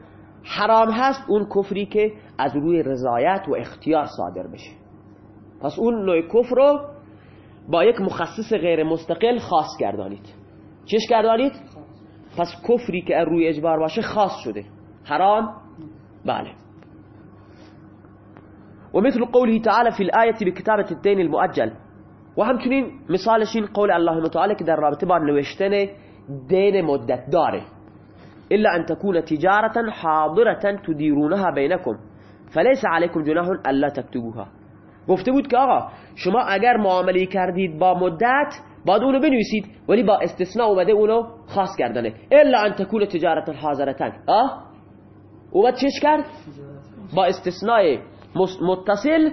حرام هست؟ اون کفری که از روی رضایت و اختیار صادر بشه. پس کفر رو با یک مخصص غیر مستقل خاص گردانید. چش گردانید؟ پس کفری که روی اجبار باشه خاص شده. حرام؟ بله. ومثل قوله تعالى في الآية بكتابة الدين المؤجل. وهمچنین مثالش این قول الله متعالى که در رابطه با نوشتن دین مدت داره. إلا أن تكون تجارة حاضرة تديرونها بينكم فليس عليكم جناح ألا تكتبوها گفته بود که آقا شما اگر معامله کردید با مدت بعد اونو بنویسید ولی با استثناء اومده اونو خاص کردنه. الا ان تكون تجارة حاضرة. آه؟ اومد چش کرد؟ با استثناء متصل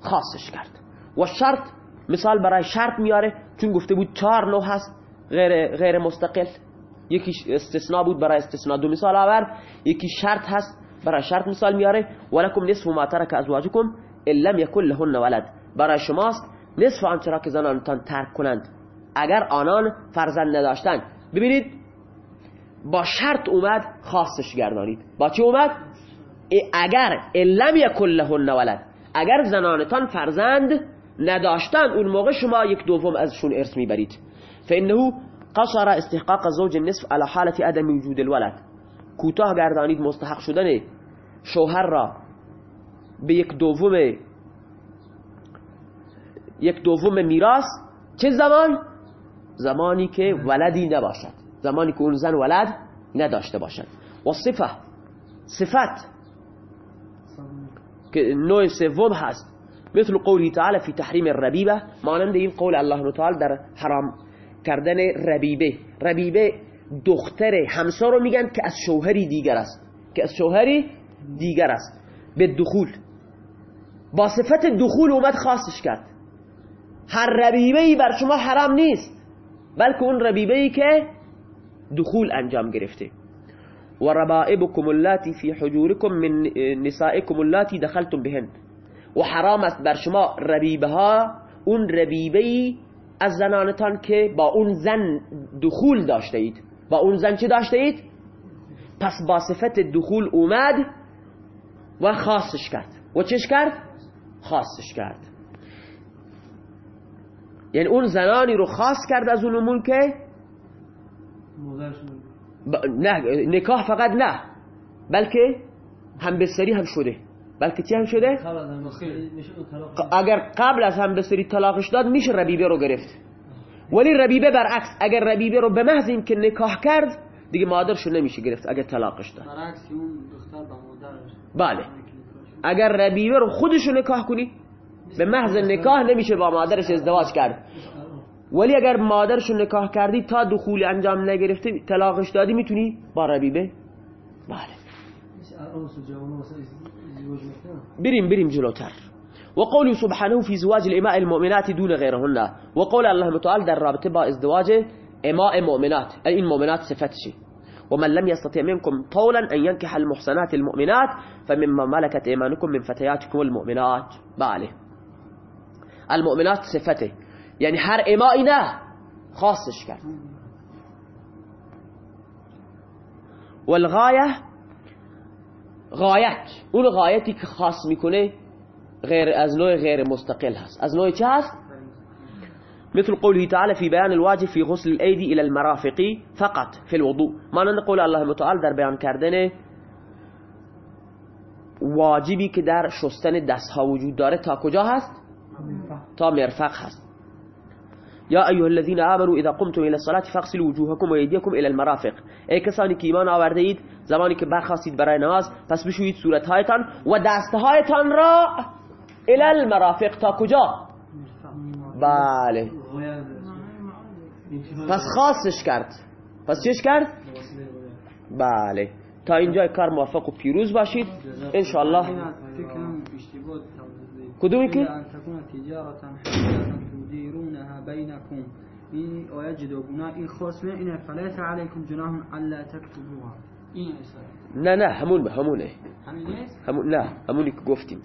خاصش کرد. و الشرط مثال برای شرط میاره چون گفته بود چهار نوع هست غیر, غیر مستقل. یکی استثناء بود برای استثناء. دو مثال آورد یکی شرط هست برای شرط مثال میاره. ولکم نصف ما ترک ازواجکم. لم یکن لهن ولد. برای شماست نصف آنچه را که زنانتان ترک کنند. اگر آنان فرزند نداشتند. ببینید با شرط اومد خاصش گردانید. با چی اومد؟ اگر لم یکن لهن ولد. اگر زنانتان فرزند نداشتن اون موقع شما یک دوم ازشون ارث می‌برید. فانه قصر استحقاق زوج النصف على حالت عدم وجود الولد. کوتاه گردانید مستحق شدن شوهر را. به یک دوم یک دوم میراث چه زمان؟ زمانی که ولدی نباشد. زمانی که اون زن ولد نداشته باشد. و صفه صفت. که نوع سوم هست. مثل قوله تعالی فی تحریم الربیبه مانند این قول الله تعالی در حرام کردن ربیبه. ربیبه دختر همسر رو میگن که از شوهری دیگر است. که از شوهری دیگر است. به دخول. با صفت دخول اومد خاصش کرد. هر ربیبه ای بر شما حرام نیست بلکه اون ربیبه ای که دخول انجام گرفته. و ربائبكم اللاتی فی حجوركم من نسائكم اللاتی دخلتم بهن. و حرام است بر شما ربیبه ها اون ربیبه ای از زنانتان که با اون زن دخول داشته اید با اون زن چه داشته اید پس با صفت دخول اومد و خاصش کرد. و چش کرد؟ خاصش کرد. یعنی اون زنانی رو خاص کرد از اون که نه نکاح فقط نه بلکه هم بسری هم شده. بلکه چی هم شده؟ اگر قبل از هم بسری طلاقش داد میشه ربیبه رو گرفت. ولی ربیبه برعکس اگر ربیبه رو به محض این که نکاح کرد دیگه مادرشو نمیشه گرفت اگر طلاقش داد. بله. اگر ربیبه رو خودشو نکاح کنی به محض نکاح نمیشه با مادرش ازدواج کرد. ولی اگر مادرشو نکاح کردی تا دخول انجام نگرفته طلاقش دادی می‌تونی با ربیبه؟ بله. بریم بریم جلوتر. وقوله سبحانه في زواج الإماء المؤمنات دون غيرهن وقول الله تعالى در رابطه با ازدواج إماء مؤمنات. این مؤمنات صفتشه ومن لم يستطع منكم طولا أن ينكح المحصنات المؤمنات فمما ملكت أيمانكم من فتياتكم المؤمنات. بله المؤمنات صفته. يعني هر إماء نه خاصش والغاية غایت. اون غایتی که خاص میکنه غیر از نوع مستقل هست. از نوع چه هست؟ مثل قوله تعالى في بيان الواجب في غسل الأيدي إلى المرافق فقط في الوضوء. مانند قول الله تعالى در بیان کردن واجبی که در شستن دست ها وجود داره تا کجا هست؟ تا مرفق هست. یا ایها الذين آمنوا اذا قمتم إلى الصلاة فاغسلوا وجوهكم وايديكم إلى المرافق. ای کسانی که ایمان آورده اید زمانی که برخواستید برای نماز پس بشویید صورتهایتان و دستهایتان را إلى المرافق تا کجا؟ بله. پس خاصش کرد. پس چش کرد؟ بله. تا اینجا کار موفق و پیروز باشید. انشاءالله. این کدومی که؟ بينكم این آیه جداگونه این خاص من اینه. فلیس علیکم جناح الا تكتبوها این نه نه همون همونه. همین نیست؟ همون نه همونی که گفتیم.